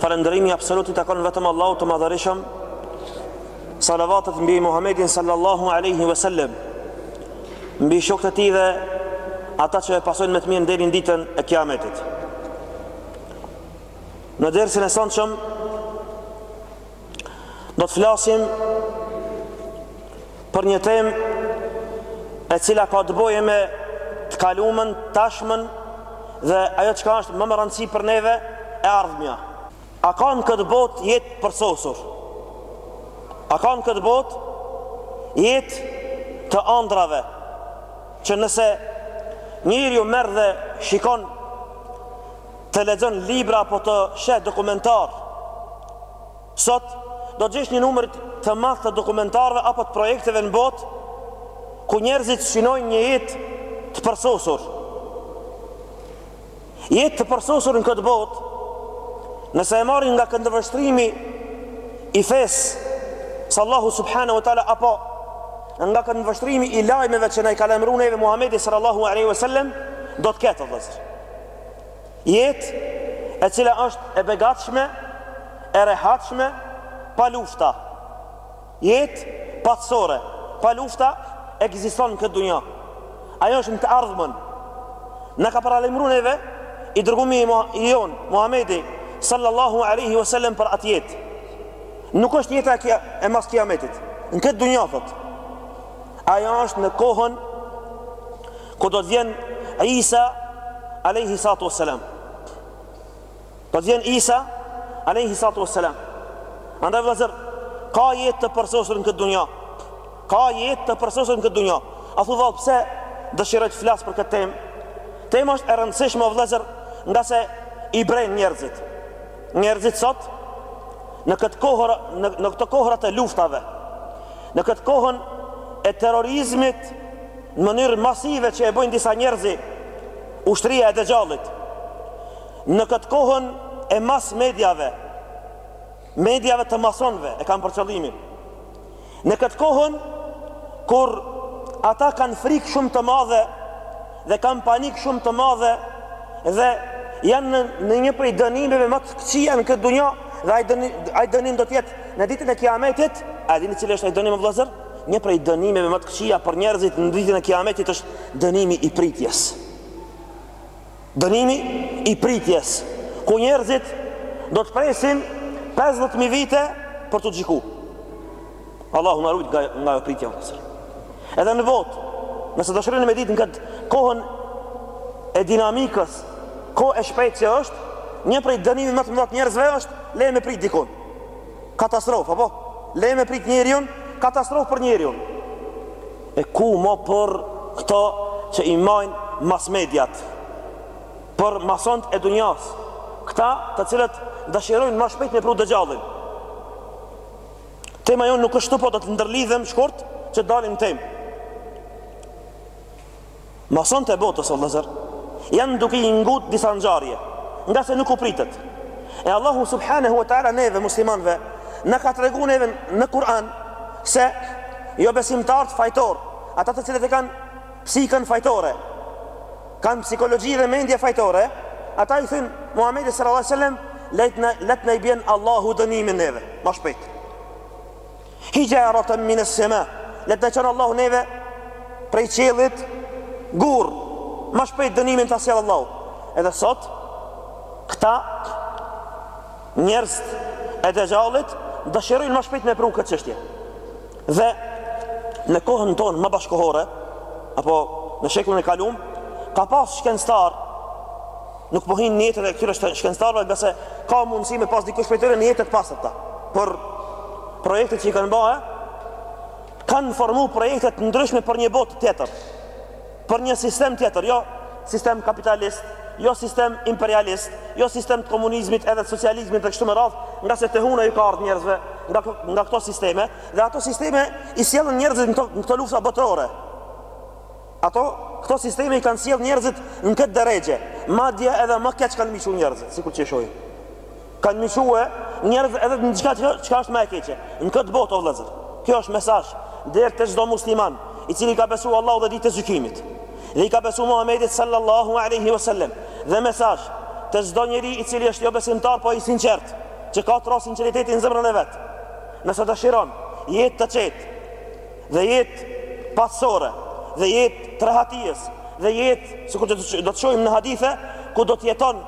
Falëndërimi absolut i takon vetëm Allahut të Madhërishëm. Salavatet mbi Muhammedin sallallahu alaihi wasallam, mbi shokët e tij dhe ata që e pasojnë me të mirë deri në ditën e Kiametit. Në dersin e sonshëm do të flasim për një temë e cila ka të bëjë me të kalumën, tashmën dhe ajo çka është më me rëndësi për neve e ardhmja. A ka në këtë botë jetë përsosur? A ka në këtë botë jetë të andrave që nëse njeriu merr dhe shikon të lexon libra apo të sheh dokumentarë. Sot do të gjesh një numër të madh të dokumentarëve apo të projekteve në botë ku njerëzit synojnë një jetë të përsosur. Jetë të përsosur në këtë botë, nëse e marrim nga këndëvështrimi i fesë së Allahut subhanahu wa taala apo nga këndëvështrimi i lajmeve që na i ka lajmëruar neve Muhamedi sallallahu alaihi wasallam, do të ketë vëllazër. Jetë e cila është e begatshme, e rehatshme, pa lufta. Jetë paqësore, pa lufta, ekziston në këtë dunja. Ajo është në të ardhmen. Na ka paralajmëruar neve i dërgumi i jonë, Muhamedi sallallahu alaihi wasallam për atë jetë. Nuk është jeta e, e mas kiametit. Në këtë dunja thot. Ajo është në kohën Kur do të vjen Isa alejhi salatu wassalam. Do të vjen Isa alejhi salatu wassalam. Andaj vëllazër, ka jetë të përsosur në këtë dunja. Ka jetë të përsosur në këtë dunja. A thu vallë pse dëshiroj të flas për këtë temë? Tema është e rëndësishme vëllazër, ngase i bren njerëzit. Njerëzit sot në këtë kohë në, në këtë kohërat e luftave, në këtë kohën e terrorizmit Në mënyrë masive që e bëjnë disa njerëz, ushtria e Dexhallit. Në këtë kohën e mas mediave, mediave të masonve e kam për qëllimin. Në këtë kohën kur ata kanë frikë shumë të madhe dhe kanë panikë shumë të madhe dhe janë në, në një prej dënimeve më të këqija në këtë dunja dhe ai dënim, ai dënim do të jetë në ditën e Kiametit, a e dini cili është ai dënim vëllazër? Një prej dënimeve më të këqija për njerëzit në ditën e Kiametit është dënimi i pritjes. Dënimi i pritjes, ku njerëzit do të presin 50000 vite për t'u gjyku. Allahu na rujt nga ajo pritje. Edhe në botë, nëse dëshironi me ditë në këtë kohën e dinamikës, kohë e shpejtë që është, një prej dënimeve më të mëdha te njerëzve është le me prit dikën. Katastrofë apo? Le me prit njeriun, katastrofë për njeriun. E ku ma për këto që i majnë masmediat, për masont e dunjas, këta të cilët dëshirojnë ma shpejt me pru dexhallin. Tema jonë nuk është kjo, po do të ndërlidhem shkurt që dalim n'temë. Masonët e botës, o vëllezër, janë duke i ngut disa ngjarje, ngase nuk u pritet. E Allahu subhanahu wa taala neve muslimanëve na ka tregu neve në Kur'an se jobesimtarët fajtorë, ata të cilët e kanë psikën fajtore, kanë psikologji dhe mendje fajtore, ata i thojshin Muhamedit sallallahu alaihi wasallam, "Le t'na, le t'na i bjen Allahu dënimin neve, ma shpejt." Hijaratan min as-sama, le të na çon Allahu neve prej qiellit gurë, ma shpejt dënimin ta sjell Allahu. Edhe sot këta njerëzit e dexhallit dëshirojnë ma shpejt me pru këtë çështje. Dhe në kohën tonë ma bashkëkohore apo në shekullin e kalum ka pas shkencëtarë Nuk po hyj n'nijetet e këtyre shkencëtarëve, ngase ka mundësi me pas dikush prej tyre nijete të pastërta. Por projektet që i kanë ba kanë formu projekte të ndryshme për një botë tjetër, për një sistem tjetër, jo sistem kapitalist, jo sistem imperialist, jo sistem të komunizmit edhe të socializmit dhe kështu me radhë, ngase te huna ju ka ardhë njerëzve nga, nga këto sisteme, dhe ato sisteme i sjellën njerëzit në këto, në këto lufta botërore. Ato, këto sisteme i kanë sjellë njerëzit në këtë derexhe, madje edhe ma keq kanë me i çu njerëzit, sikur që e shohim. Kanë me i çu njerëz edhe në diçka që çka është ma e keqe. Në këtë botë o vëllezër, kjo është mesazh deri te çdo musliman, i cili i ka besu Allahut dhe ditën e gjykimit. Dhe i ka besu Muhamedit sallallahu alaihi wasallam. Dhe mesazh te çdo njeri i cili është jobesimtar, po i sinqertë, që ka trohë sinqeriteti në zemrën e vet. Nëse dëshiron jetë të qetë, dhe jetë paqsore dhe jetë t'rehatisë dhe jetë sikur do të shohim në hadithe ku do të jeton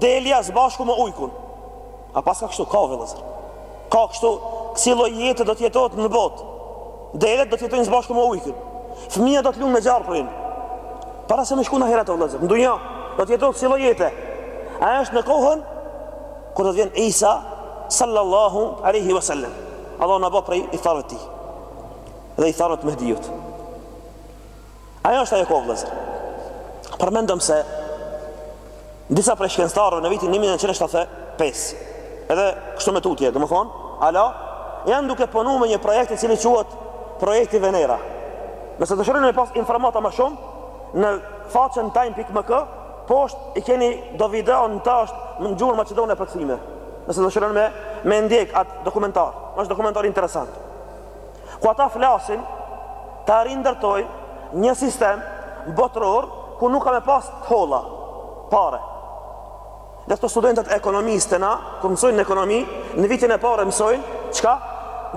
delja së bashku me ujkun a paska kështu ka vëllezër ka kështu ksi lloj jetë do të jetohet në botë delet do të jetojnë së bashku me ujkun fëmija do të lun me gjarprin para se me shku në ahiret o vëllezër në dunja do të jetohet ksi lloj jete e është në kohën kur do të vjen Isa sallallahu alaihi wasallam Allahu na bëftë prej ithtarëve të tij dhe ithtarëve të Mehdiut. Ajo është ajo kohë vëllazër. Përmendëm se disa prej shkencëtarëve në vitin 1975, edhe kështu më tutje, domethënë, alo, janë duke punu me një projekt i cili quhet Projekti Venera. Nëse dëshironi me pas informata më shumë, në faqën time.mk, poshtë i keni do video do video ato është në gjuhën maqedone e përkthyme. Nëse dëshironi me e ndjek atë dokumentar, është dokumentar interesant. Ku ata flasin ta rindërtojnë një sistem botëror ku nuk ka me pas të holla, pare. Dhe këto studentët e ekonomisë te na, kur mësojnë në ekonomi, në vitin e parë mësojnë, çka?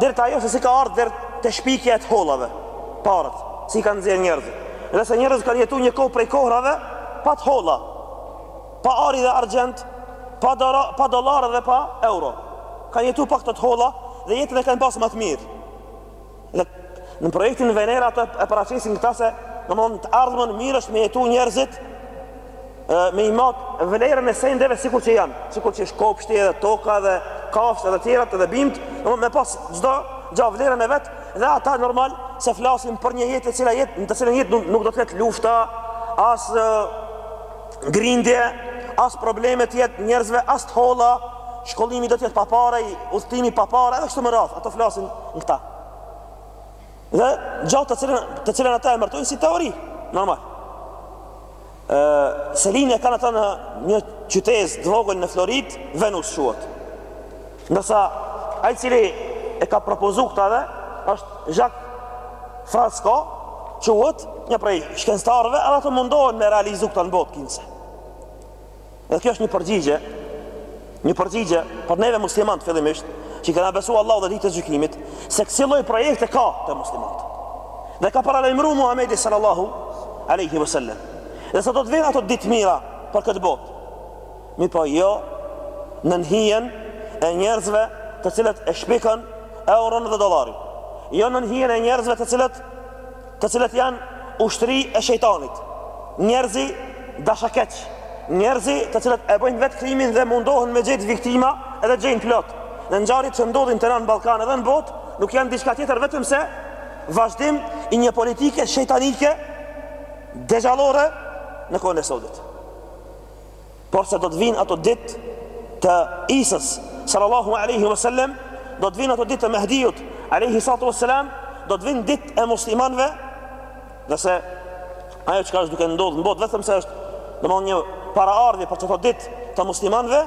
Deri te ajo se si ka ardhë deri te shpikja e të hollave, paret, si i kanë nxjerrë njerëzit. Dhe se njerëzit kanë jetu një kohë prej kohrave, pa të holla. Pa ari dhe argjend, pa dora, pa dollarë dhe pa euro. Kanë jetu pa këto të holla dhe jetën e kanë pas më të mirë. Dhe në projektin Venera ata e paraqesin këta se në në të ardhmen mirë është me jetu njerëzit me i mat vlerën e sendeve sikur që janë, sikur që është kopshti edhe toka edhe kafshët edhe tjerat edhe bimët, do me pas çdo gjë vlerën e vet dhe ata normal se flasin për një jetë e cila jetë në të cilën jetë nuk, nuk do të ketë lufta as Grindje, as probleme të jetë mes njerëzve, as të holla, shkollimi do të jetë pa pare, udhëtimi pa pare, edhe kështu me radhë, ata flasin për këta. Dhe gjë të cilën, të cilën ata e emërtojnë si teori, normal. E, selinë e kanë ata në një qytez të vogël në Floridë, Venus quhet. Ndërsa ai cili e ka propozu këta dhe është Jacques Fresco quhet një prej shkencëtarëve edhe ata mundohen me realizu këta në botë kinse dhe kjo është një përgjigje një përgjigje për neve muslimant fillimisht që i kena besu Allahut dhe ditës të gjykimit se kësi lloj projekte ka te muslimanët dhe ka paralajmru Muhammedi sallallahu aleyhi vësallem dhe se do të vijnë ato ditë të mira për këtë botë mirëpo jo nën hijen e njerëzve të cilët e shpikën euron dhe dollarin, jo nën hijen e njerëzve të cilët të cilët janë ushtri e shejtanit, njerëzi dashakeq, njerëzi të cilët e bëjnë vetë krimin dhe mundohen me gjetë viktima edhe gjejnë plot dhe ngjarjet që ndodhin te na në Ballkan edhe në botë nuk janë diçka tjetër vetëm se vazhdim i një politike shejtanike dexhallore në kohën e sodit. Por se do të vijnë ato ditë të Isës, sallallahu alaihi wasallam, do të vijnë ato ditë të Mehdiut, alaihi salatu wassalam, do të vijnë ditë e muslimanëve, dhe se ajo çka është duke ndodhur në botë vetëm se është domthonjë një paraardhje për ato ditë të muslimanëve,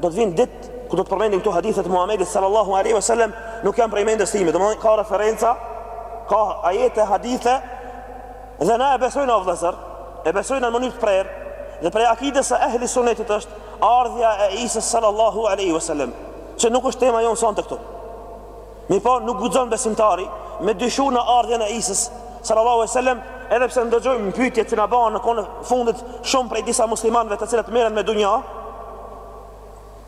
do të vijnë ditë ku do të përmendin këto hadithe të Muhamedit sallallahu alaihi wasallam, nuk janë prej mendjes time, domthonjë ka referenca, ka ajete, hadithe Dhe na e besojna o vëllezër, e besojna në mënyrë të prerë, dhe prej akides së ehli sunnetit është ardhja e Isës sallallahu alaihi wasallam, që nuk është tema jonë sonte këtu. Mirëpo nuk guxon besimtari me dyshu në ardhjen e Isës sallallahu alaihi wasallam, edhe pse ndëgjojmë pyetjet që na bëhen në kohën e fundit shumë prej disa muslimanëve të cilët merren me dunja,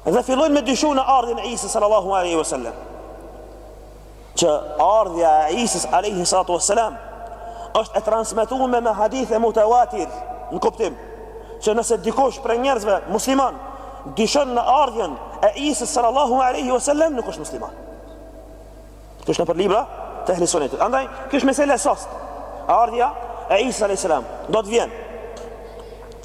dhe fillojnë me dyshu në ardhjen e Isës sallallahu alaihi wasallam. që ardhja e Isës alayhi salatu wassalam është e transmetume me hadithe mutawatir në kuptim që nëse dikush prej njerëzve musliman dyshon në ardhjen e Isës sallallahu alaihi wasallam nuk është musliman. Kjo është nëpër libra të ehli sunetit. Andaj, kjo është mesele e sost. Ardhja e Isës alaihi salam do të vjen.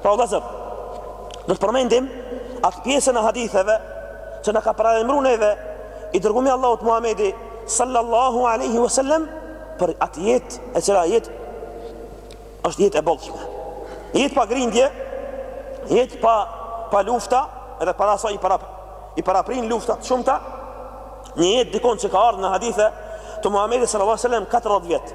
Pra o vëllezër, do të përmendim atë pjesën e haditheve që na ka paralajmëru neve i dërgumi Allahut Muhamedi sallallahu aleyhi wa sallam për atë jetë e cila jetë është jetë e bollshme. Jetë pa grindje, jetë pa, pa lufta edhe para saj i para, i paraprin lufta të shumta, një jetë sikur që ka ardhë në hadithe të Muhamedi sallallahu aleyhi wa sallam 40 vjet.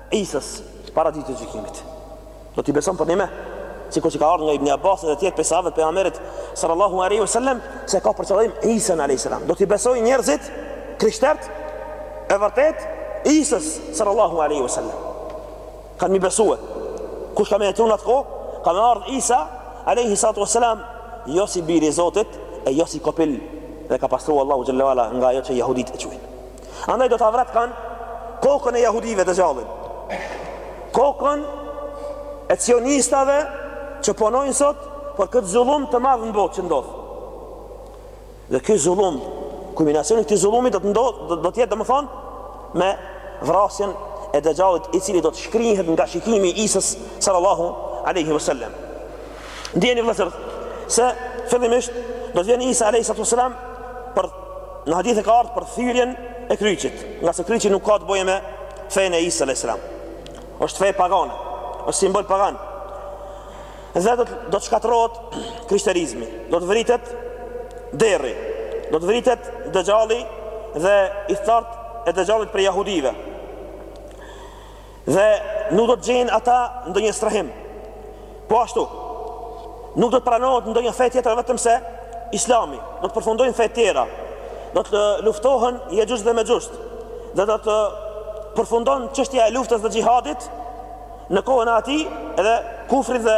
Isës, para Ditës së Gjykimit. Do t'i beson përnjime, sikur që ka ardhur nga Ibn Abbas dhe të tjerë prej sahabëve të pejgamberit sallallahu alaihi wasallam se ka për qëllim Isën alaihi salam. Do t'i besojnë njerëzit krishtert e vërtet Isës sallallahu alaihi wasallam. Kanë me i besue. Kush ka me jetu në atë kohë, ka me ardhë Isa alaihi sallatu wasallam, jo si biri i Zotit e jo si kopil dhe e ka pastru Allahu xhelle ue ala nga ajo që jehudit e quajnë. Andaj do ta vret kan kokën e jehudive Dexhallin. Kokën e cionistave që punojnë sot për këtë zullum të madh në botë që ndodh. Dhe ky zullum, kulminacioni i këtij zullumi do të ndodh, do, do të jetë domethënë me vrasjen e Dexhallit i cili do të shkrihet nga shikimi i Isës sallallahu alaihi wasallam. Dijeni vëllezër se fillimisht do të vjen Isa alayhi salatu wasalam për Në hadithe ka ardhur për thyerjen e kryqit, ngase kryqi nuk ka të bëjë me fenë e Isa alayhis salam. Është fe pagane, është simbol pagan. Dhe do të do të shkatërrohet krishterizmi, do të vritet derri, do të vritet Dexhalli dhe ithtarët e Dexhallit prej jehudive. Dhe nuk do të gjejnë ata ndonjë strehim. Po ashtu, nuk do të pranohet ndonjë fe tjetër vetëm se Islami. Do të përfundojnë fetë tjera. Do të luftohen Jexhuxh dhe Mexhuxh. Dhe do të përfundon çështja e luftës dhe xhihadit në kohën e atij, edhe kufrit dhe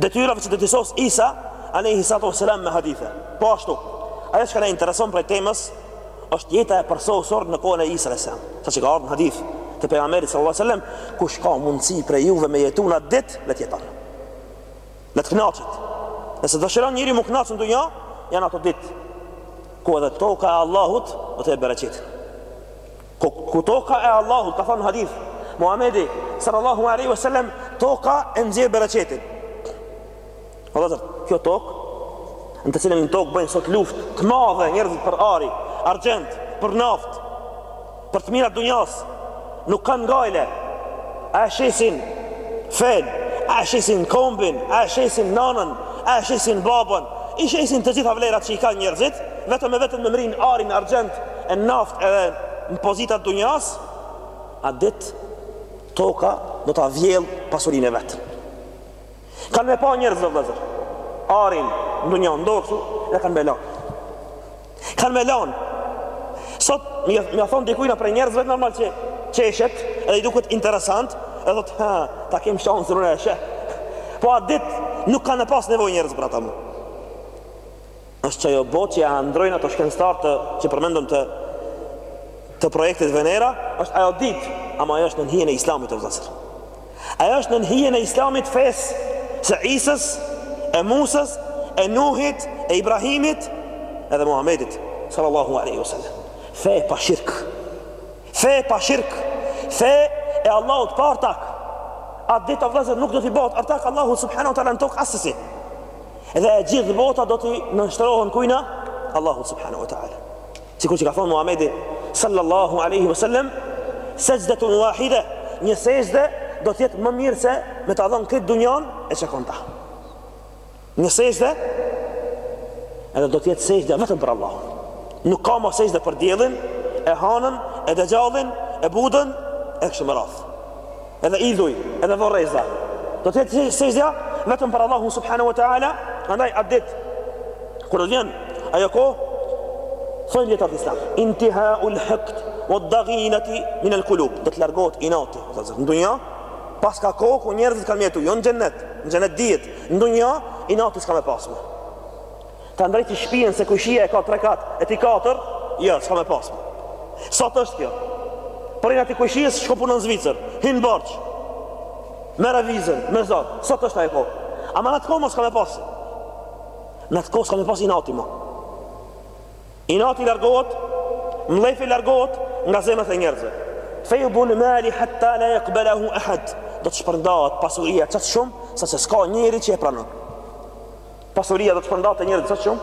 Detyrave që do t'i sos Isa, alejhi salatu wa selam me hadithe. Po ashtu, ajo që na intereson prej temës është jeta e përsosur në kohën e Isa alejhi Sa që ka ardhur në hadith të pejgamberit sallallahu alaihi wasallam, kush ka mundësi prej juve me jetu në atë ditë, le të jeton. Le të kënaqet. Nëse dëshiron njëri m'u knaq në dunja, janë ato ditë ku edhe toka e Allahut do ta qet bereqetin. Ku ku toka e Allahut ka thënë hadith Muhamedi sallallahu alaihi wasallam toka e nxjerr bereqetin. vllazër kjo tokë në të cilën tokë bëjnë sot luftë të madhe njerëzit për ari, argjend, për naftë, për të mirat dunjas, nuk kanë gajle, a e shesin fenë, a e shesin kombin, a e shesin nanën, a e shesin babën, i shesin të gjitha vlerat që i kanë njerëzit, vetëm e vetëm me mrri arin argjend e naftë edhe në pozitat dunjas at ditë toka do ta vjell pasurinë e vet kanë me pa njerëz o vllezër arin në dunja n'dor me sy e kanë me lan kanë me lan sot me ia thonë dikujna prej njerëzve normal që qeshet edhe i duket interesant edhe thot ha ta kem shansë së rrëshe po at ditë nuk kanë me pas nevojë njerëz për ata mo Është ajo botë që e andrrojnë ato shkencëtarët që përmendëm të projektit Venera, është ajo ditë, ama ajo është nën hijen e Islamit o vëllazër. Ajo është nën hijen e Islamit fesë së Isës, e Musës, e Nuhit, e Ibrahimit, edhe Muhamedit sallallahu alaihi wasallam. Fe pa shirk. Fe pa shirk. Fe e Allahut pa ortak. At ditë o vëllazër nuk do t'i bëhet ortak Allahut subhanahu wa taala në tokë asesi. Dhe e gjithë bota do t'i nënshtrohen kujna Allahut subhanahu wa taala. Sikur që ka thënë Muhamedi sallallahu alaihi wasallam, sajdatun wahida, një sejdë do të jetë më mirë se me ta dhënë krejt dunjan e çka ka n'ta. Një sexhde edhe do të jetë sexhde vetëm për Allah. Nuk ka më sexhde për diellin, e hanën, e Dexhallin, e budën, e kështu me radhë. edhe idhuj, edhe vorreza. Do të jetë sexhdja vetëm për Allahun subhanahu wa taala, andaj atë ditë kur do vjen ajo kohë thonë dijetarët islam, intiha ul hiqd wa daghinati min al qulub. Do të largohet inati, do të thotë në dunja paska kohë ku njerëzit kanë me jetu, jo në xhennet, në xhennet dihet, në dunja inati s'ka me pas më. Ta ndrejti shpijen se kojshia e ka tre kat E ti katër Jo, s'ka me pas Sot është kjo Për inati kojshisë shko punon në Zvicër Hin borxh Merr vizën, me zot Sot është ajo kohë Ama n'at kohë s'ka me pas N'at kohë s'ka me pas inati ma Inati largohet Mllefi largohet Nga zemrat e njerëzve Fejdul mali Hatta la jakbelahu ehad Do të shpërndahet pasuria qat shumë Saqë se s'ka njeri që e pranon Pasuria do të shpërndahet te njerëzit qat shumë.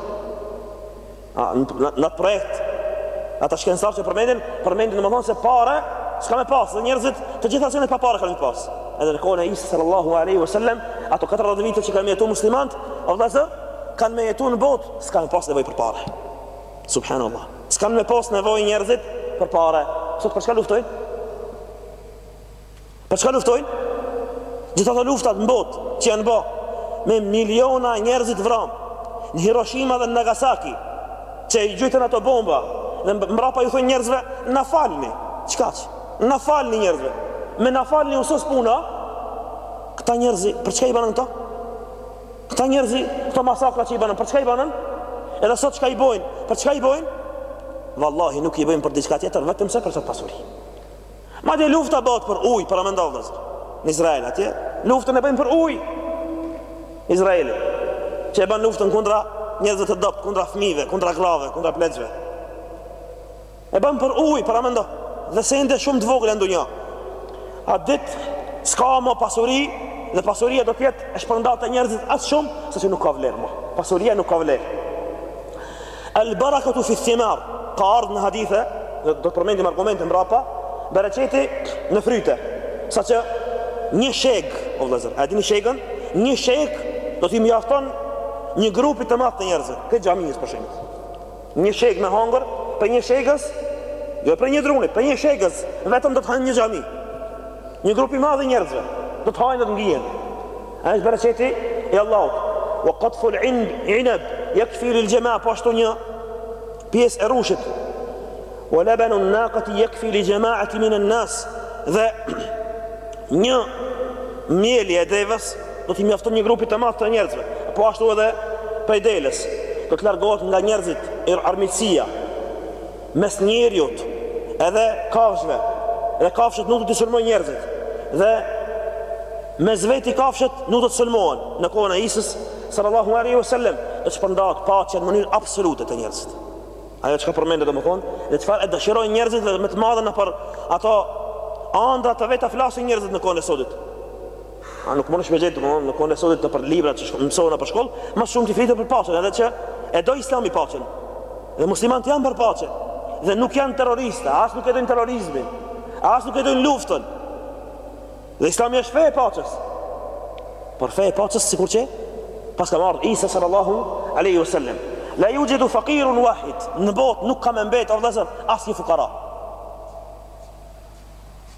N'at projekt ata shkencëtarë që përmendin, përmendin domethënë se pare s'ka me pas, dhe njerëzit të gjitha senet pa pare kanë me i pas. Edhe në kohën e Isa sallallahu alaihi wasallam, ato 40 vite që kanë me jetu muslimanët, o vllazër kanë me jetu në botë, s'ka me pas nevojë për pare. Subhanallah. S'kanë me pas nevojë njerëzit për pare. Sot për çka luftojnë? Për çka luftojnë? Gjithë ato luftat në botë që janë ba me miliona njerëz t'vram në Hiroshima dhe në Nagasaki, që i gjujtën ato bomba dhe mbrapa ju thonë njerëzve na falni. Kaq? Na falni njerëzve. Me na falni u sos puna. Këta njerëz për çka i banë këto? Këta njerëz këto masakra që i banë, për çka i banë? Edhe sot çka i bojnë? Për çka i bojnë? Vallahi nuk i bojnë për diçka tjetër, vetëm se për qet pasuri. Madje lufta bohet për ujë, paramendo vllaz. Në Izrael atje, luftën e bëjnë për ujë. Izraeli që e ban luftën kundra njerëzve të dobët, kundra fëmijëve, kundra grave, kundra pleqve. E ban për ujë, paramendo. Dhe sende shumë të vogël n'dynja. At ditë s'ka ma pasuri dhe pasuria do të jetë e shpërndame te njerëzit aq shumë saqë nuk ka vlerë ma. Pasuria nuk ka vlerë. El barakatu fi thimar, ka ardh në hadithe, edhe do të përmendim argumente mbrapa, bereqeti në fryte, saqë një sheg, o vëllazër, e dini shegën? Një sheg do t'i mjafton një grupi të madh të njerëzve, kësaj xhamisë për shembull. Një sheg me hongër, pej një shegës, jo prej një drunit, pej një shegës, vetëm do të hanë një xhami. Një grup i madh i njerëzve do të hajnë do të ngihen. Është bereqeti i Allahut. Wa qatfu al-inab yakfi lil-jamaa po ashtu një pjesë e rrushit. Wa labanu an-naqati yakfi li jamaati min an-nas. Dhe një mjelje e devës do t'i mjafton një grupi të madh të njerëzve. Po ashtu edhe prej delës do të largohet nga njerëzit er armiqësia. mes njeriut edhe kafshëve dhe kafshët nuk do t'i sulmojnë njerëzit dhe mes veti kafshët nuk do të sulmohen në kohën e Isës sallallahu alaihi wasallam do të shpërndahet paqja në mënyrë absolute te njerëzit ajo çka përmendet domethën dhe çfarë e dëshirojnë njerëzit dhe me të madhe nëpër ato andra të veta flasin njerëzit në kohën e sodit A nuk mundesh me gjetë në kohën e sotit nëpër libra që mësohen nëpër shkollë, më shumë të flitet për paqen, edhe që e do Islami paqen. Dhe muslimanët janë për paqe dhe nuk janë terroristë, as nuk e dojnë terrorizmin, as nuk e dojnë luftën. Dhe Islami është fe e paqes. Por fe e paqes sikur që pas ka me ardhë Isa sallallahu alaihi wasallam. La yujadu faqirun wahid. Në botë nuk ka me mbet, o vëllazër, asnjë fukara.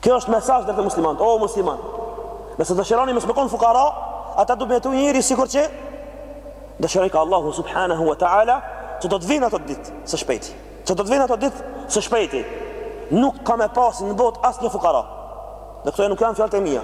Kjo është mesazh drejt muslimanit. O musliman, nëse dëshironi mos me kon fukara, ata do të jetojnë njeri sikur që dëshirojka Allahu subhanahu wa taala, se do të vinë ato ditë së shpejti. Se do të vinë ato ditë së shpejti. Nuk ka me pas në botë asnjë fukara. Dhe këto nuk janë fjalët e mia.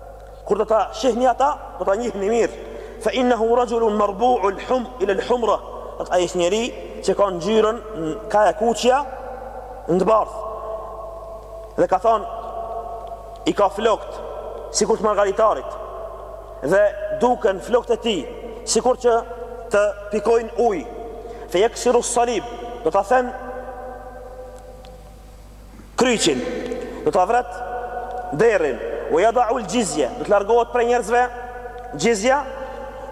Kur do ta shihni ata, do ta njihni mirë. Fa innahu rajulun marbu'u al-hum ila al-humra. Ata ai është njeri që ka ngjyrën ka e kuqja në të bardhë. Dhe ka thonë i ka flokt sikur të margaritarit dhe duken flokët e tij sikur që të pikojnë ujë. Fa yaksiru as-salib. Do ta then kryqin, do ta vret derrin, ua jadaul xhizje, do të largohet prej njerëzve xhizja,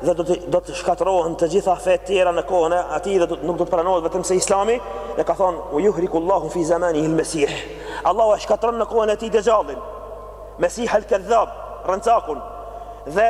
dhe do të, do të shkatrohen të gjitha fetë tjera në kohën e atij dhe do, nuk do të pranohet vetëm se islami, dhe ka thonë, ua juhlikullahu fi zemanihil mesih, Allah e shkatron në kohën e tij dexhallin, mesih al kedhab, rrencakun, dhe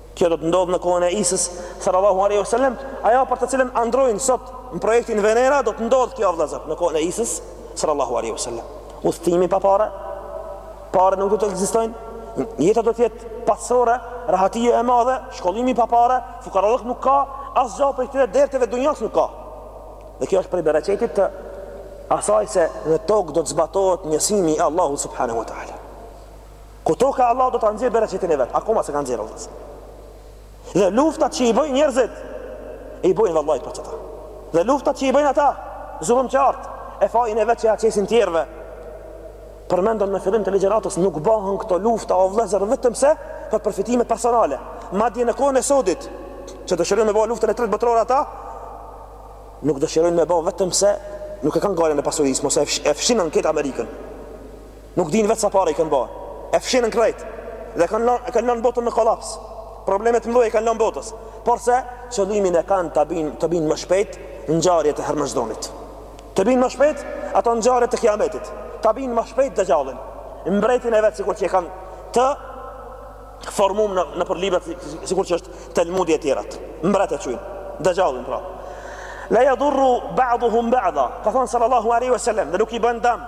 Kjo do të ndodhë në kohën e Isës, sallallahu alaihi wasallam, ajo për të cilën andrrojnë sot në projektin Venera do të ndodhë kjo vëllazër në kohën e Isës, sallallahu alaihi wasallam. Udhëtimi pa pare, pare nuk do të ekzistojnë. Jeta do të jetë pa zore, rahatia e madhe, shkollimi pa pare, fukarallëk nuk ka, asgjë prej këtyre derteve dunjasë nuk ka. Dhe kjo është prej bereqetit të asaj se në tokë do të zbatohet njësimi i Allahu subhanahu wa taala. Ku toka Allah do ta nxjerr bereqetin e vet, akoma s'e ka nxjerr o vëllezër. Dhe luftat që i bëjnë njerëzit, i bëjnë vallahi për qata. Dhe luftat që i bëjnë ata, zullum qartë, e fajin e vet që ja qesin tjerëve. Përmendëm në fillim të ligjëratës nuk bëhen këto lufta o vëllezër vetëm se për përfitime personale. Madje në kohën e sodit, që dëshirojnë me ba luftën e tretë botërore ata, nuk dëshirojnë me ba vetëm se nuk e kanë gajlen e pasurisë, mos e fshinën këtë Amerikën. Nuk dinë vetë sa pare i kanë ba E fshinën krejt Dhe kanë lan, kan lan botën në kolaps Problemet e mdhaja i kanë lan botës Porse qëllimin e kanë të binë të bin më shpejt ngjarjet e Hermexhdonit Të binë më shpejt ato ngjarjet e kiametit Ta binë më shpejt dexhallin mbretin e vetë sikur që e kanë të Formum në, nëpër librat Sikur që është telmudi e tjerat Mbret e qujnë dexhallin pra La jadurru ba'duhum ba'da Ka thonë sallallahu aleyhi wa sallam Dhe nuk i bëjnë dam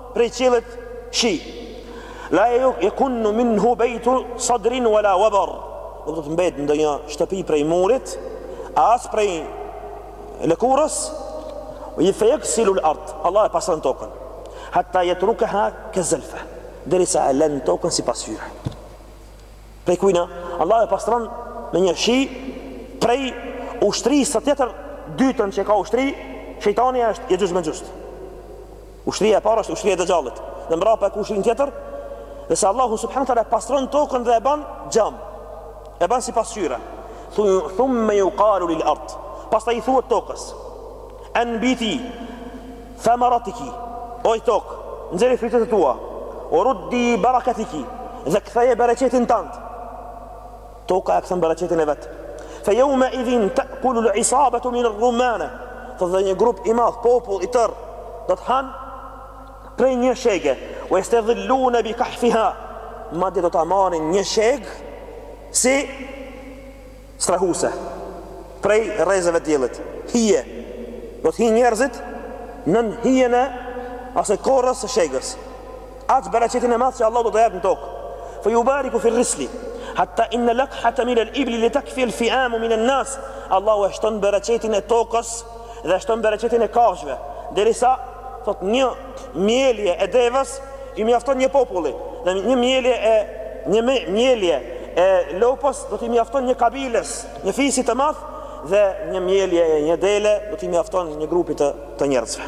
prej qiellit shi la yakunnu minhu baytu sadrin wala wabar nuk do të mbetë ndonjë shtëpi prej murit as prej lëkurës fa yaghsilu al-ard Allah e pastron tokën hatta yatrukaha kazalfa derisa e lën tokën si pasqyrë prej kujna Allah e pastron me një shi prej ushtrisë tjetër dytën që e ka ushtri shejtani është Jexhuxh Mexhuxh Ushtria e parë është ushtria e Dexhallit, dhe mbrapa e ka ushtrinë tjetër, dhe se Allahu subhanahu wa taala e pastron tokën dhe e ban xham. E ban si pasqyrë. Thumma yuqalu lil ard. Pastaj i thuhet tokës. Anbiti thamaratiki. Oj tokë, nxjerri frutet e tua. Wa ruddi barakatiki. Dhe ktheje bereqetin tënd. Toka e kthen bereqetin e vet. Fe yawma idhin ta'kulu al-isabatu min ar-rumana. Thot dhe një grup i madh popull i tërë do të han prej një shege, wa yastadhilluna bi kahfiha. Madje do ta marrin një shegë si strehuse prej rrezeve të diellit. Hije. Do të hinë njerëzit nën hijen e asaj kores së shegës. Atë bereqetin e madh që Allah do ta jap në tokë. Fa yubariku fi risli hatta inna laqhata min al-ibl li takfi al-fi'am min an-nas. Allahu e shton bereqetin e tokës dhe e shton bereqetin e kafshëve, derisa thot një mjelje e devës i mjafton një populli, dhe një mjelje e një mjelje e lopës do t'i mjafton një kabiles, një fisi të madh dhe një mjelje e një dele do t'i mjafton një grupi të të njerëzve.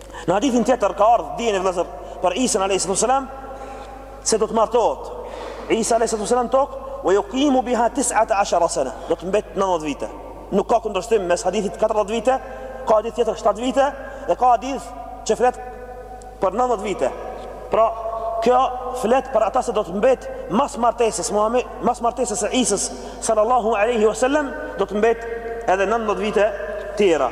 Në hadithin tjetër ka ardhë dijeni vëllezër për Isën a.s. se do të martohet. Isa a.s. në tokë, wa yuqimu biha tis'ata ashara sene, do të mbetë 19 vite. Nuk ka kundërshtim mes hadithit 40 vite, ka hadith tjetër 7 vite, dhe ka hadith që flet për 19 vite. Pra, kjo flet për ata se do të mbet mas martesës Muhammed, mas martesës e Isës sallallahu alaihi wasallam do të mbet edhe 19 vite tjera.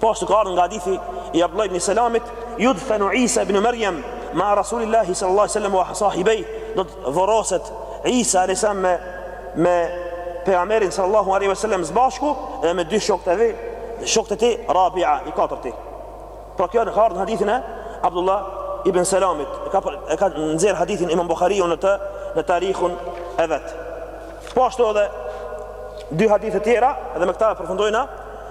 Po ashtu ka ardhur nga hadithi i Abdullah ibn Selamit, "Yudfanu Isa ibn Maryam ma Rasulillah sallallahu alaihi wasallam wa sahibeyhi", do të vorroset Isa alayhis salam me me pejgamberin sallallahu alaihi wasallam së bashku edhe me dy shokët e vet, shokët e tij Rabi'a i katërti. Pra kjo ka ardhur në hadithin e Abdullah ibn Selamit, e ka e ka nxjerr hadithin Imam Buhariu në të në tarihun e vet. Po ashtu edhe dy hadithe tjera dhe me këta e përfundojna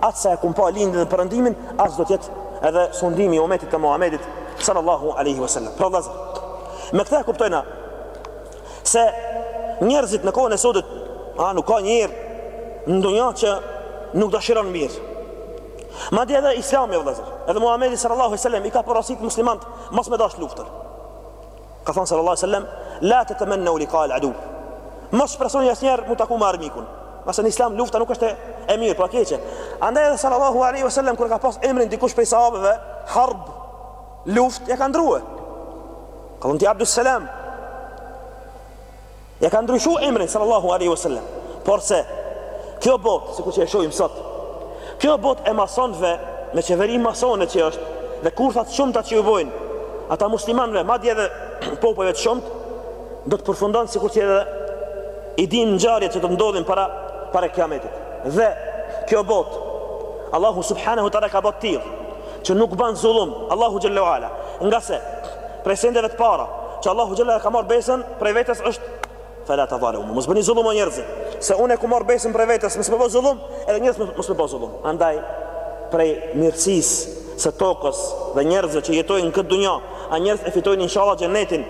Aq sa e kum pa lindjen dhe perëndimin, aq do të jetë edhe sundimi i umetit të Muhamedit sallallahu alaihi wasallam. Pra vëllazër, me këtë e kuptojna se njerëzit në kohën e sodit, nuk ka njerë në dunja që nuk dëshiron mirë. Madje edhe islami, vëllazër, edhe Muhamedi sallallahu alaihi wasallam i ka porosit muslimant mos me dasht luftër. Ka thënë sallallahu alejhi wasallam, La tatamannu liqa al-adu. Mos shpresoni asnjëherë mu taku me armikun. Nëse në Islam lufta nuk është e mirë, po e keqe. Andaj edhe sallallahu alejhi wasallam kur ka pas emrin dikush prej sahabeve, harb, luftë, ja ka ndrru. Ka thënë ti Abdus Salam, Ja ka ndryshu emrin sallallahu alaihi wasallam. Porse kjo botë, sikur që e shohim sot, kjo botë e masonëve me qeveri masone që është dhe kurthat e shumta që ju bojnë ata muslimanëve, madje edhe popujve të shumtë, do të përfundon sikur që edhe i dimë ngjarjet që do të ndodhin para para kiametit. Dhe kjo botë Allahu subhanahu wa taala e ka bo të tillë që nuk bën zullum Allahu xhalla wala ngase prej sendeve të para që Allahu xhalla ka marr besën prej vetes është fala tadhalumu mos bëni zullum o njerëz se unë e kum marr besën prej vetes mos me bo zullum edhe njerëz mos me bo zullum andaj prej mirësisë së tokës dhe njerëzve që jetojnë në këtë dunja, a njerëz e fitojnë inshallah xhenetin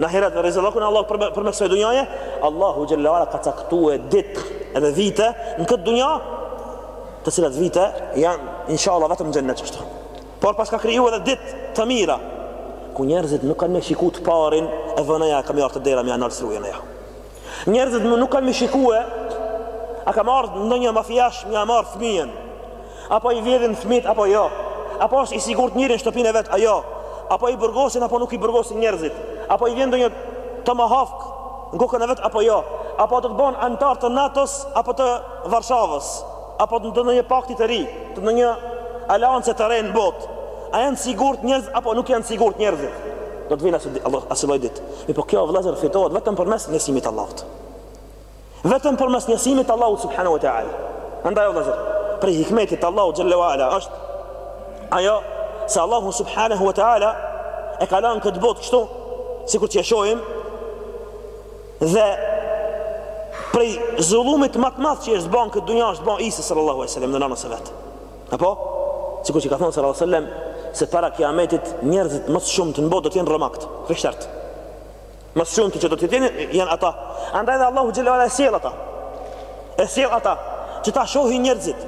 në ahiret dhe rezervakun e Allah për, përmes kësaj dunjaje, Allahu xhalla wala ka caktue dit edhe vite në këtë dunja, të cilat vite janë inshallah vetëm xhennet për ta. Por paska kriju edhe ditë të mira ku njerëzit nuk kanë me shiku të parin e vënaja ka me ardh te dera me nal rrujën a jo. Njerëzit më nuk kanë me shikue a ka me ardh ndonjë mafiash me ja marr fëmijën. Apo i vjedhin fëmijët apo jo. Apo është i sigurt njëri në shtëpinë vet a jo. Apo i burgosin apo nuk i burgosin njerëzit. Apo i vjen ndonjë tomahawk në kokën e vet apo jo. Apo do të bëhen antar të NATO-s apo të Varshavës, apo të ndonjë pakti të ri, të ndonjë aleance të re në botë. A janë të sigurt njerëzit apo nuk janë të sigurt njerëzit? Do të vinë asi lloj ditë. Mirëpo kjo vëllazër fitohet vetëm përmes njësimit të Allahut. Vetëm përmes njësimit të Allahut subhanahu wa taala. Andaj vëllazër, prej hikmetit të Allahut xhallahu ala është ajo se Allahu subhanahu wa taala e ka lënë këtë botë kështu sikur që e shohim Dhe prej zullumit më të madh që është ba në këtë dunja është ba Isa sallallahu alaihi wasallam dhe nanës së vet. Apo, sikur që ka thënë sallallahu alaihi wasallam se para kiametit njerëzit më së shumti në botë do të jenë romakt, krishterët. Më së shumti që do të jenë janë ata. Andaj dhe Allahu xhalla wala e sjell ata. E sjell ata që ta shohin njerëzit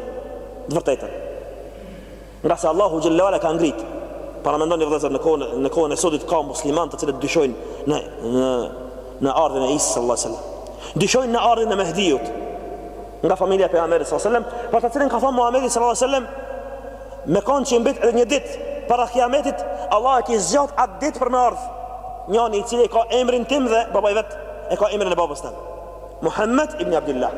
të vërtetën. Nga se Allahu xhalla uala e ka ngrit. Para mendoni vëllezër në kohën në kohën e sotit ka musliman të cilët dyshojnë në në në ardhjen e Isa alejhi selam. Dyshojnë në ardhjen e Mehdiut nga familja e pejgamberit sallallahu alaihi wasallam, për të cilin ka thënë Muhamedi sallallahu alaihi wasallam me kon që i mbet edhe një ditë para kiametit, Allah e ki zgjat atë ditë për me ardhë. Njani i cili e ka emrin tim dhe baba i vet e ka emrin e babës tem. Muhammed ibn Abdullah.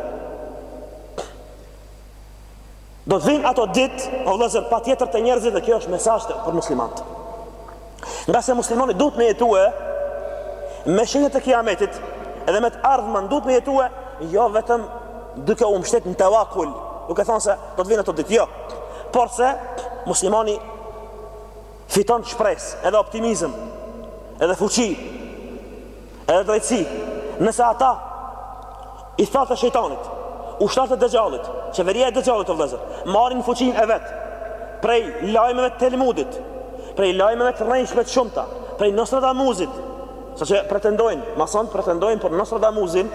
Do të vijnë ato ditë, o vëllezër, patjetër te njerëzit dhe kjo është mesazh për muslimanët. Nga se muslimani duhet me jetue me shenjat e kiametit edhe me të ardhmen duhet me jetue jo vetëm duke u mbështet në tevakul, duke thënë se do të vijnë ato ditë, jo. Por se muslimani fiton shpresë, edhe optimizëm, edhe fuqi. Edhe drejtësi, nëse ata ithtarët e shejtanit, ushtarët e dexhallit, qeveria e dexhallit, o vllezër, marrin fuqinë e vet, prej lajmeve të Telmudit, prej lajmeve të rrejshme të shumta, prej Nostradamuzit, siç e pretendojnë, masonët pretendojnë për Nostradamuzin,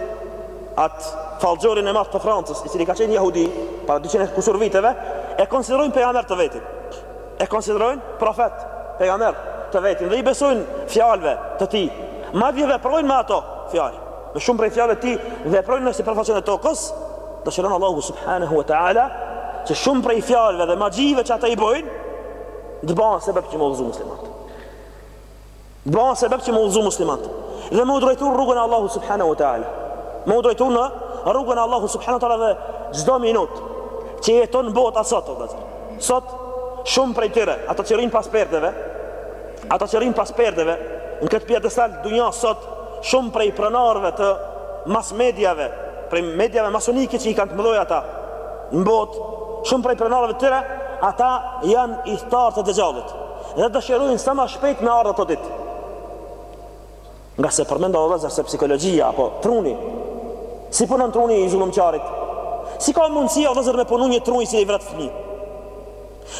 atë fallxhorin e madh të Francës, i cili ka qenë jahudi, para 200 e kusur viteve, e konsiderojnë pejgamber të vetin. e konsiderojnë profet, pejgamber të vetin dhe i besojnë fjalëve të tij, madje veprojnë me ato fjalë. Me shumë prej fjalëve të tij veprojnë në sipërfaqen e tokës, dëshiron Allahu subhanahu wa taala që shumë prej fjalëve dhe magjive që ata i bëjnë të bëhen sebab që me udhëzu muslimanët. Bëhen sebep që me udhëzu muslimanët dhe me u drejtu n'rrugën e Allahut subhanahu wa taala. Me u drejtu në rrugën e Allahut subhanahu wa taala dhe çdo minutë që jeton bota sot, sot shumë prej tyre, ata që rrin pas perdeve, ata që rrin pas perdeve në këtë piedestal të dunjas sot, shumë prej pronarëve të mas mediave, prej mediave masonike që i kanë të mëdhaja ata në botë, shumë prej pronarëve të tyre, ata janë ithtarë të dexhallit. Dhe dëshirojnë sa ma shpejt me ardhë ato ditë. Nga se përmenda o vllezër se psikologia, apo truni, si punon truni i zullumqarit, si ka mundësi o vllezër me punu një tru i cili vret fëmi.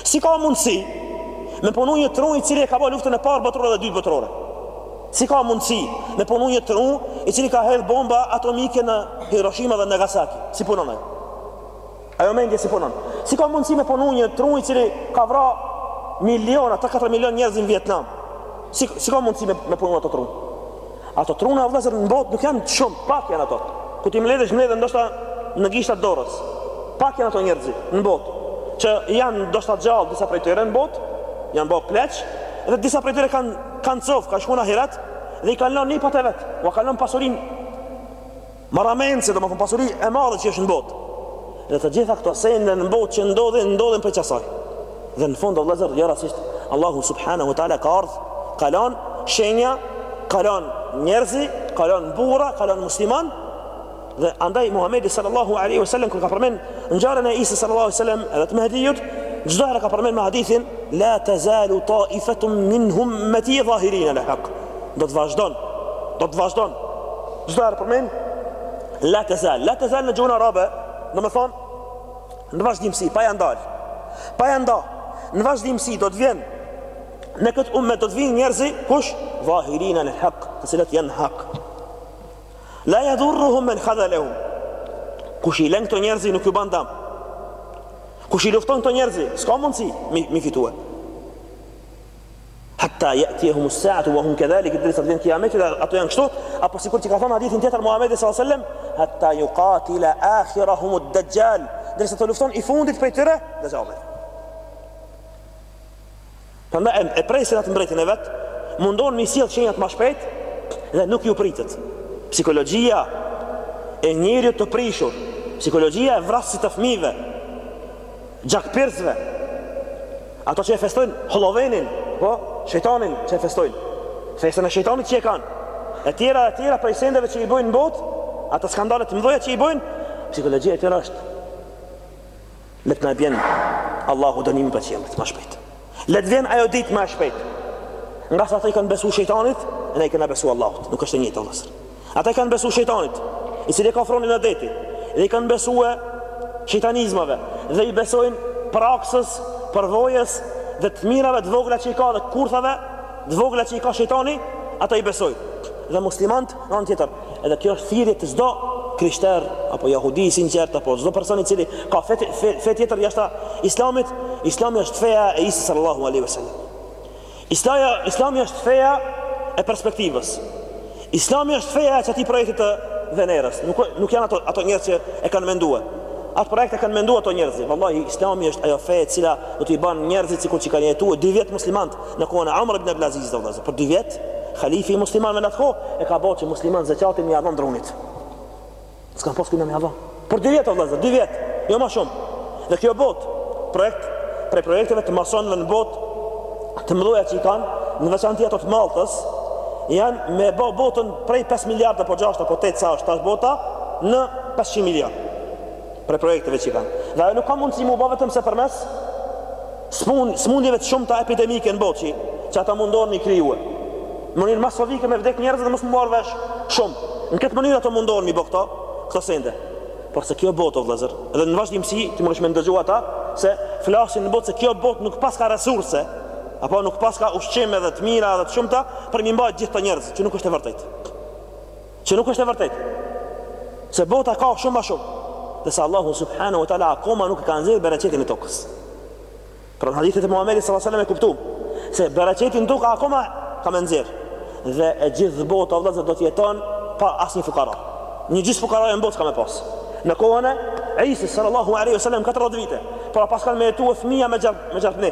Si ka mundësi me punu një tru i cili e ka bo luftën e parë botërore dhe t'dytë botërore. Si ka mundësi me punu një tru i cili ka hedhë bomba atomike në Hiroshima dhe Nagasaki. Si punon e? Ajo mendje si punon. Si ka mundësi me punu një tru i cili ka vra miliona, 3-4 milion njerëz në Vietnam. Si, si ka mundësi me, me punu ato tru? Ato trutë o vllazër në botë nuk janë shumë, pak janë ato. Kur t'i mledhësh mledhe ndoshta në gishtat e dorës. Pak janë ato njerëz në botë. Që janë ndoshta gjallë disa prej tyre në botë, janë bo pleq, dhe disa prej tyre kanë kanë cofë, kanë shku në ahiret, dhe i kanë lënë nipat e vet, ua kanë lënë pasurinë Marramendëse, domethënë pasuri e madhe që është në botë. Dhe të gjitha këto sende në botë që ndodhin, ndodhin për ç'asaj. Dhe në fund, vëllazër, jera sishtë, Allahu subhanahu ta'ala ka ardhë, ka lan shenja, ka lan njerëzi, ka lan burra, ka lan musliman, dhe andaj Muhammedi sallallahu alaihi wa sallam, kur ka përmend ngjarjen e Isa sallallahu alaihi wa sallam, edhe të Mehdiut, çdoherë ka përmen me hadithin, la tazalu taifatun min ummeti dhahirina alal hak. do të vazhdon, do të vazhdon. Çdo herë përmend la tazal, la tazal në gjuhën arabe, domethonë në vazhdimsi, pa u ndal. Pa u nda. Në vazhdimsi do të vjen në këtë umet do të vijnë njerëzi kush dhahirin alal haq, të cilët janë në hak. La yadurruhum man khadalahum. Kush i lën këto njerëzi nuk ju ban dam. Kush i lufton këto njerëzi, s'ka mundsi mi, mi fitue. Hatta yatihum as-sa'atu wa hum kadhalik derisa të vjen kiameti dhe ato janë kështu, apo sikur që ka thënë në hadithin tjetër Muhamedi sallallahu alaihi wasallam, hatta yuqatila akhirahum ad-dajjal, derisa të lufton i fundit prej tyre dajjalin. Prandaj e presin atë mbretin e vet, mundon mi sjell shenjat ma shpejt dhe nuk ju pritet. Psikologjia e njeriut të prishur, psikologjia e vrasësit të fëmijëve, Gjakpirësve, ata që e festojnë Hollowenin, po, shejtanin që e festojnë, festën e shejtanit që e kanë, e tjera e tjera prej sendeve që i bojnë në botë, ato skandalet të mdhoja që i bojnë, psikologjia e tyre është le të na bjen Allahu dënimin prej qiellit, ma shpejt. Le të vjen ajo ditë më shpejt. Ngase ata i kanë besu shejtanit, e na i kena besu Allahut. Nuk është e njëjta vëllazër. Ata i kanë besu shejtanit, i cili e ka fronin në deti, dhe i kanë besue shejtanizmave dhe i besojnë praksës, përvojës dhe të mirave të vogla që i ka dhe kurthave të vogla që i ka shejtani, ata i besojnë. Dhe muslimanët, në anë tjetër, Edhe kjo është thirrje te çdo krishter apo jehudi i sinqert apo çdo person i cili ka fe fe, fe tjetër jashtë Islamit, Islami është feja e Isa sallallahu alaihi wasallam. Islami Islami është feja e perspektivës. Islami është feja e ç'atij projektit të Venerës. Nuk nuk janë ato ato njerëz që e kanë mendue atë projekt, e kanë mendu ato njerëz. Vallahi Islami është ajo fe e cila do t'i ban njerëzit sikur që kanë jetu dy vjet muslimanët, Në kohën e Omar ibn Abdul Azizit, o vëllazër, për dy vjet, halifi i muslimanëve në atë kohë e ka bo që muslimanët zeqatin me ia dhon drunit. S'kan pas kujt me ia dhon. Për dy vjet, o vëllazër, dy vjet, jo ma shumë. Dhe kjo botë, projekt prej projekteve të masonëve në botë të mdhoja që i kanë, në veçanti ato të Maltës, janë me bo botën prej 5 miliardë apo 6 apo 8 sa është tash bota në 500 milionë. prej projekteve që kanë. Dhe ajo nuk ka mundësi mu bë vetëm se përmes smundjeve të shumta epidemike në botë që, që ata mundohen mi krijue. Në mënyrë masovike me vdek njerëz dhe mos mu marr vesh shumë. Në këtë mënyrë ata mundohen mi bë këto, këto sende. Por se kjo botë o vëllazër, edhe në vazhdimësi ti mundesh me ndëgju ata se flasin në botë se kjo botë nuk paska resurse, apo nuk paska ushqime dhe të mira dhe të shumta për mi mbajt gjithë këta njerëz, që nuk është e vërtetë. Që nuk është e vërtet Se bota ka shumë ma shumë Dhe se Allahu subhanahu wa ta'la Akoma nuk e ka nxjerr bereqetin e tokës Pra në hadithet e Muhammedi s.a.s. e kuptojmë Se bereqetin toka akoma ka me nxjerr Dhe e gjithë bota o vëllazër do të jeton Pa asnjë fukara Një gjys fukaraje në botë s'ka me pas Në kohën e Isës sallallahu alaihi wasallam 40 vite, pra paskan me jetue fëmija me gjarpni.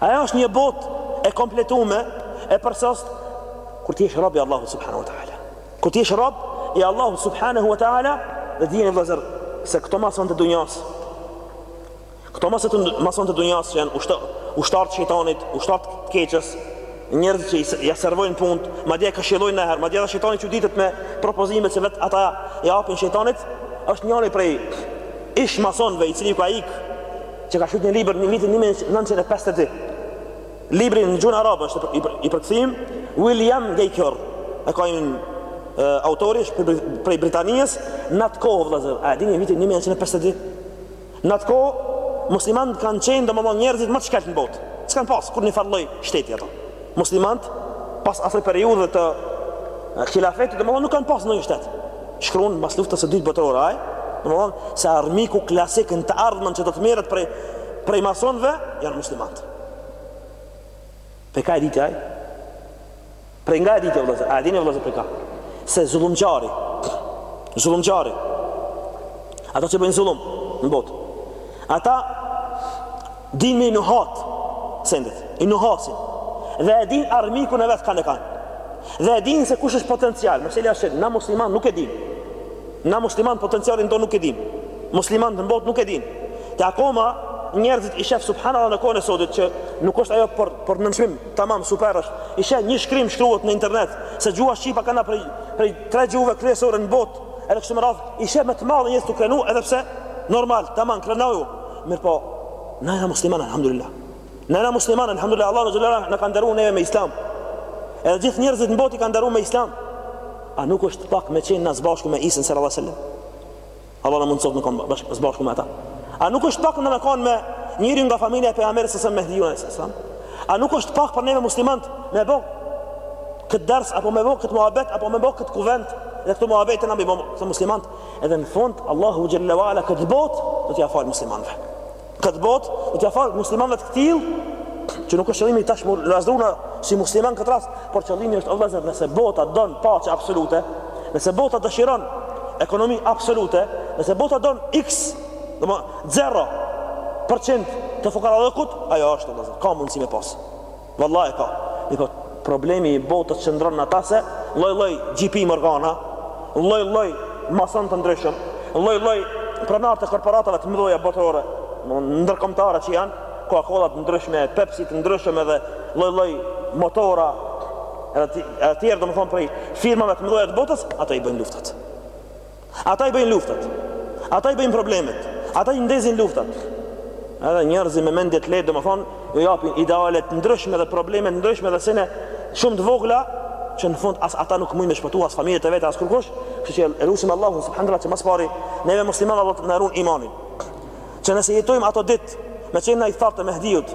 Ajo është një botë e kompletume e përsost kur të jesh rob i Allahut subhanahu wa taala. Kur të jesh rob i Allahut subhanahu wa taala, dhe dijeni vëllazër se këto mason të dunjas. Këto mason të mason të dunjas që janë ushtar, ushtar të shejtanit, ushtar të keqës, njerëz që ja servojnë punët, madje e këshillojnë nëjherë, madje edhe shejtani çuditet me propozimet që vet ata i japin shejtanit, është njëri prej ish masonëve i cili ka ikë që ka shkrujt një libër në vitin 1952. Libri në gjuhën arabe është i përkthym William Guy Carr. E ka emrin autori është prej Britanisë, në atë kohë vëllazër, a dini vitin 1952? Në atë kohë muslimanët kanë qenë domethënë njerëzit ma të shkelun në botë. S'kan pas kurrnjëfarë lloj shteti ata. Muslimanët pas asaj periudhe të hilafetit domethënë nuk kanë pas ndonjë shtet. Shkruan mbas luftës së dytë botërore ai, domethënë se armiku klasik në të ardhmen që do të merret prej prej masonëve janë muslimanët. Prej ka e diti ai? Prej nga e diti vëllazë? A dini vëllazë prej ka? Se zullumqari, zullumqari, ata që bëjnë zullum në botë, ata Din me i nuhat sendet, i nuhasin. Dhe e din armikun e vet kënd e kanë. Dhe e din se kush është potencial, meselja, se na muslimant nuk e dimë. Na muslimant potencialin tonë nuk e dimë. Muslimant në botë nuk e din. Dhe akoma njerëzit i shef subhanallah në kohën e sotit që nuk është ajo për, për nënçmim, tamam, super është. I shef një shkrim shkruhet në internet se gjuha shqipe kanka prej, prej tre gjuhve kryesore në bot edhe kështu me radhë, i shef me të madhe njerëz tu u krenu edhe pse normal, tamam, krenohu Mirpo, na jena musliman, alhamdulillah. Na jena musliman, alhamdulillah, Allahu xhel-le shanuhu na ka nderuar neve me Islam. Edhe gjithë njerëzit në botë i ka nderuar me Islam. A nuk është pak me qenë na zbashku me Isën sallallahu alaihi wasallam? Allah na mundësoftë me kanë zbashku me ata. A nuk është pak na me kanë me njëri nga familja e pejgamberit sallallahu alaihi wasallam Mehdiun sallallahu A nuk është pak për neve muslimant me bë këtë ders apo me bë këtë muhabet apo me bë këtë kuvent dhe këtë muhabet na bëjmë muslimant Edhe në fund Allahu xhalla wala këtë botë do t'ia fal muslimanëve. Këtë botë do t'ia fal muslimanëve të këtill që nuk është qëllimi tash m'u lavdëru na si musliman këtë rast, por qëllimi është o vëllezër nëse bota don paqe absolute, nëse bota dëshiron ekonomi absolute, nëse bota don X, domethënë 0% të fukarallëkut, ajo është o vëllezër. Ka mundësi me pas. Vallahi po. Mirëpo problemi i botës qëndron në atë se lloj lloj JP Morgana, lloj lloj mason të ndryshëm, lloj lloj pronarë të korporatave të mëdha botërore, ndërkombëtare që janë Coca-Cola të ndryshme, Pepsi të ndryshëm edhe lloj lloj motora edhe të tjerë domethënë prej firmave të mëdha të botës, ata i bëjnë luftat. Ata i bëjnë luftat. Ata i bëjnë problemet. Ata i ndezin luftat. Edhe njerëzit me mendje të lehtë, domethënë, ju japin ideale të ndryshme dhe probleme të ndryshme dhe sene shumë të vogla që në fund as ata nuk mujnë me shpëtu as familjet e veta as kurkush, kështu që e lusim Allahun subhanehu ve teala që më së pari neve muslimanëve Allah të na ruan imanin. Që nëse jetojmë ato ditë me qenë na ithtarë të Mehdiut,